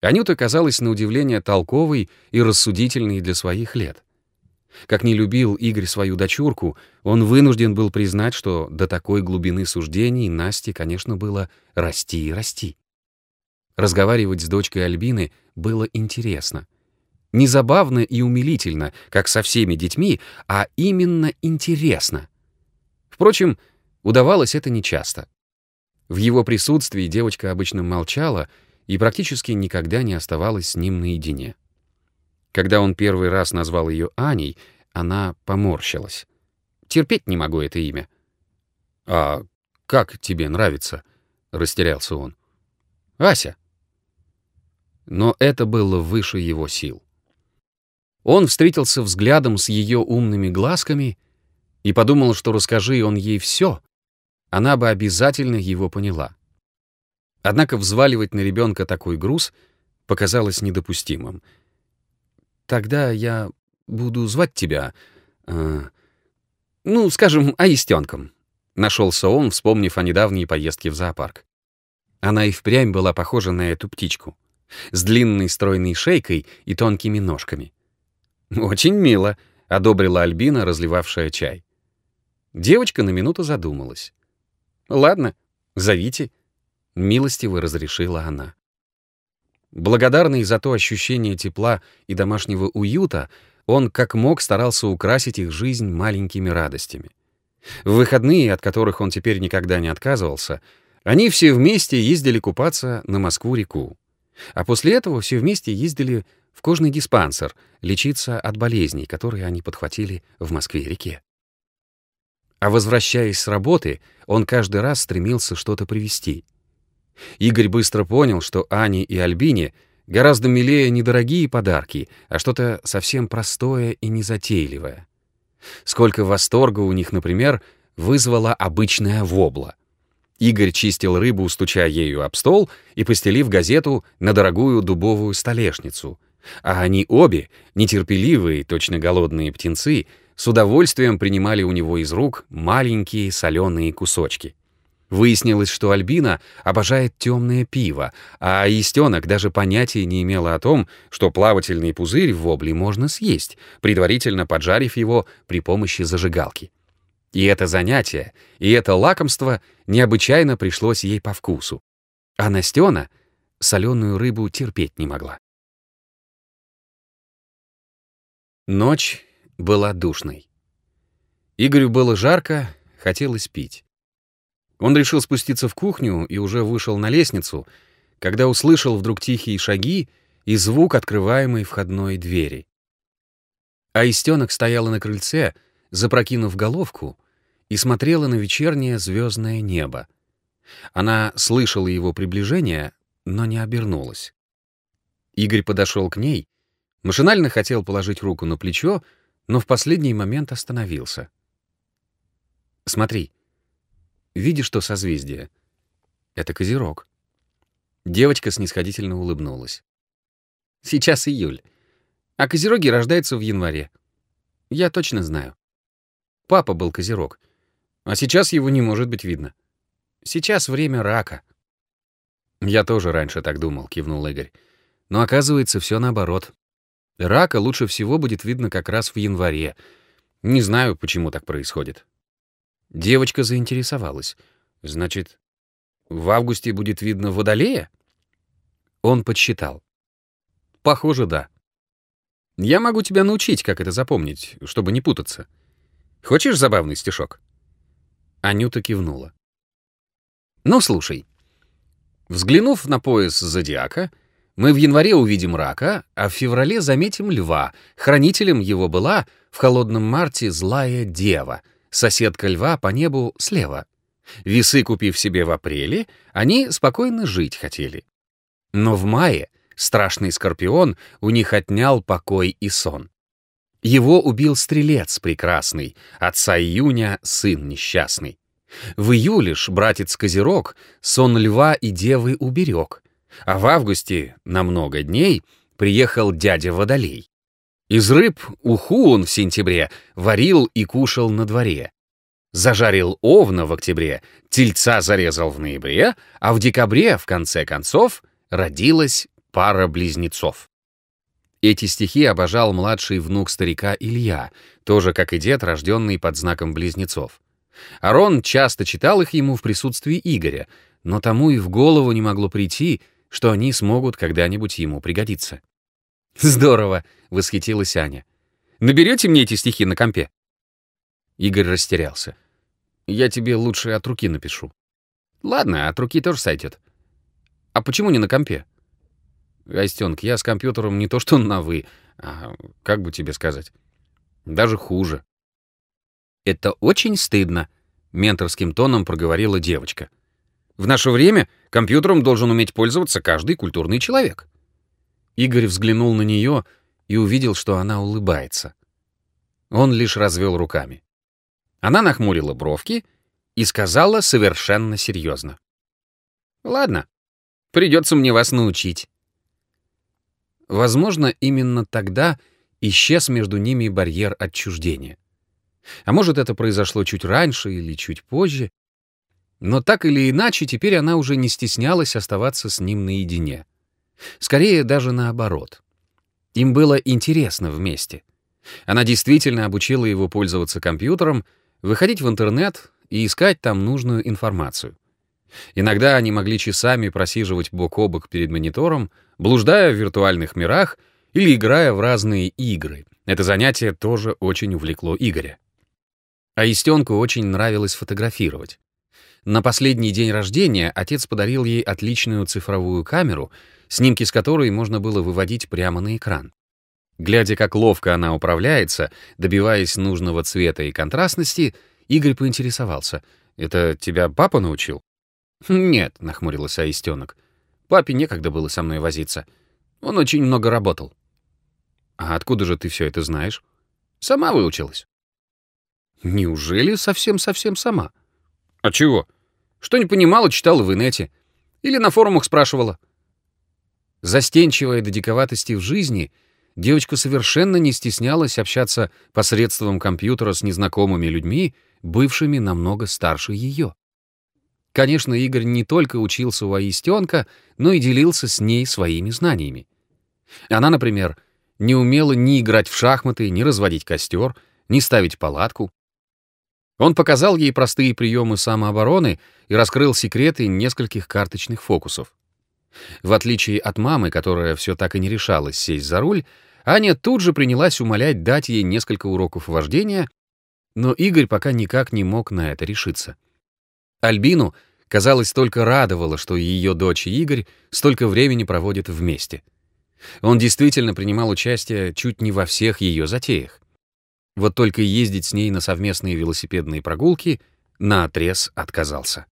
Анюта казалась на удивление толковой и рассудительной для своих лет. Как не любил Игорь свою дочурку, он вынужден был признать, что до такой глубины суждений Насте, конечно, было расти и расти. Разговаривать с дочкой Альбины было интересно. Не забавно и умилительно, как со всеми детьми, а именно интересно. Впрочем, удавалось это нечасто. В его присутствии девочка обычно молчала и практически никогда не оставалась с ним наедине. Когда он первый раз назвал ее Аней, она поморщилась. «Терпеть не могу это имя». «А как тебе нравится?» — растерялся он. «Ася». Но это было выше его сил. Он встретился взглядом с ее умными глазками и подумал, что расскажи он ей все, она бы обязательно его поняла. Однако взваливать на ребенка такой груз показалось недопустимым. «Тогда я буду звать тебя, э, ну, скажем, аистенком», — нашелся он, вспомнив о недавней поездке в зоопарк. Она и впрямь была похожа на эту птичку, с длинной стройной шейкой и тонкими ножками. «Очень мило», — одобрила Альбина, разливавшая чай. Девочка на минуту задумалась. «Ладно, зовите», — милостиво разрешила она. Благодарный за то ощущение тепла и домашнего уюта, он как мог старался украсить их жизнь маленькими радостями. В выходные, от которых он теперь никогда не отказывался, они все вместе ездили купаться на Москву-реку. А после этого все вместе ездили в кожный диспансер лечиться от болезней, которые они подхватили в Москве-реке. А возвращаясь с работы, он каждый раз стремился что-то привезти. Игорь быстро понял, что Ане и Альбине гораздо милее недорогие подарки, а что-то совсем простое и незатейливое. Сколько восторга у них, например, вызвала обычная вобла. Игорь чистил рыбу, стуча ею об стол и постелив газету на дорогую дубовую столешницу. А они обе, нетерпеливые, точно голодные птенцы, с удовольствием принимали у него из рук маленькие соленые кусочки. Выяснилось, что Альбина обожает темное пиво, а Истенок даже понятия не имела о том, что плавательный пузырь в вобле можно съесть, предварительно поджарив его при помощи зажигалки. И это занятие, и это лакомство необычайно пришлось ей по вкусу. А Настена соленую рыбу терпеть не могла. Ночь была душной. Игорю было жарко, хотелось пить. Он решил спуститься в кухню и уже вышел на лестницу, когда услышал вдруг тихие шаги и звук открываемой входной двери. А Истенок стояла на крыльце, запрокинув головку, и смотрела на вечернее звездное небо. Она слышала его приближение, но не обернулась. Игорь подошел к ней, машинально хотел положить руку на плечо, но в последний момент остановился. «Смотри. Видишь то созвездие? Это Козерог». Девочка снисходительно улыбнулась. «Сейчас июль. А Козероги рождаются в январе. Я точно знаю. Папа был Козерог. А сейчас его не может быть видно. Сейчас время рака». «Я тоже раньше так думал», — кивнул Игорь. «Но оказывается, все наоборот. Рака лучше всего будет видно как раз в январе. Не знаю, почему так происходит. Девочка заинтересовалась. Значит, в августе будет видно водолея? Он подсчитал. Похоже, да. Я могу тебя научить, как это запомнить, чтобы не путаться. Хочешь забавный стишок? Анюта кивнула. Ну, слушай. Взглянув на пояс зодиака, мы в январе увидим рака, а в феврале заметим льва. Хранителем его была в холодном марте злая дева, соседка льва по небу слева. Весы купив себе в апреле, они спокойно жить хотели. Но в мае страшный скорпион у них отнял покой и сон. Его убил стрелец прекрасный, отца июня сын несчастный. В июле ж братец Козерог сон льва и девы уберег — а в августе на много дней приехал дядя Водолей. Из рыб уху он в сентябре варил и кушал на дворе. Зажарил овна в октябре, тельца зарезал в ноябре, а в декабре, в конце концов, родилась пара близнецов. Эти стихи обожал младший внук старика Илья, тоже как и дед, рожденный под знаком близнецов. Арон часто читал их ему в присутствии Игоря, но тому и в голову не могло прийти, что они смогут когда-нибудь ему пригодиться. «Здорово!» — восхитилась Аня. «Наберете мне эти стихи на компе?» Игорь растерялся. «Я тебе лучше от руки напишу». «Ладно, от руки тоже сойдет. А почему не на компе?» «Гостёнок, я с компьютером не то что на «вы», а как бы тебе сказать, даже хуже». «Это очень стыдно», — менторским тоном проговорила девочка. «В наше время компьютером должен уметь пользоваться каждый культурный человек». Игорь взглянул на нее и увидел, что она улыбается. Он лишь развел руками. Она нахмурила бровки и сказала совершенно серьезно. «Ладно, придется мне вас научить». Возможно, именно тогда исчез между ними барьер отчуждения. А может, это произошло чуть раньше или чуть позже. Но так или иначе, теперь она уже не стеснялась оставаться с ним наедине. Скорее, даже наоборот. Им было интересно вместе. Она действительно обучила его пользоваться компьютером, выходить в интернет и искать там нужную информацию. Иногда они могли часами просиживать бок о бок перед монитором, блуждая в виртуальных мирах или играя в разные игры. Это занятие тоже очень увлекло Игоря. А Истенку очень нравилось фотографировать. На последний день рождения отец подарил ей отличную цифровую камеру, снимки с которой можно было выводить прямо на экран. Глядя, как ловко она управляется, добиваясь нужного цвета и контрастности, Игорь поинтересовался. «Это тебя папа научил?» «Нет», — нахмурилась Аистенок. «Папе некогда было со мной возиться. Он очень много работал». «А откуда же ты все это знаешь?» «Сама выучилась». Неужели совсем-совсем сама? А чего? Что не понимала, читала в инете. Или на форумах спрашивала. Застенчивая до диковатости в жизни, девочка совершенно не стеснялась общаться посредством компьютера с незнакомыми людьми, бывшими намного старше ее. Конечно, Игорь не только учился у Аистенка, но и делился с ней своими знаниями. Она, например, не умела ни играть в шахматы, ни разводить костер, ни ставить палатку. Он показал ей простые приемы самообороны и раскрыл секреты нескольких карточных фокусов. В отличие от мамы, которая все так и не решалась сесть за руль, Аня тут же принялась умолять дать ей несколько уроков вождения, но Игорь пока никак не мог на это решиться. Альбину, казалось, только радовало, что ее дочь и Игорь столько времени проводят вместе. Он действительно принимал участие чуть не во всех ее затеях. Вот только ездить с ней на совместные велосипедные прогулки наотрез отказался.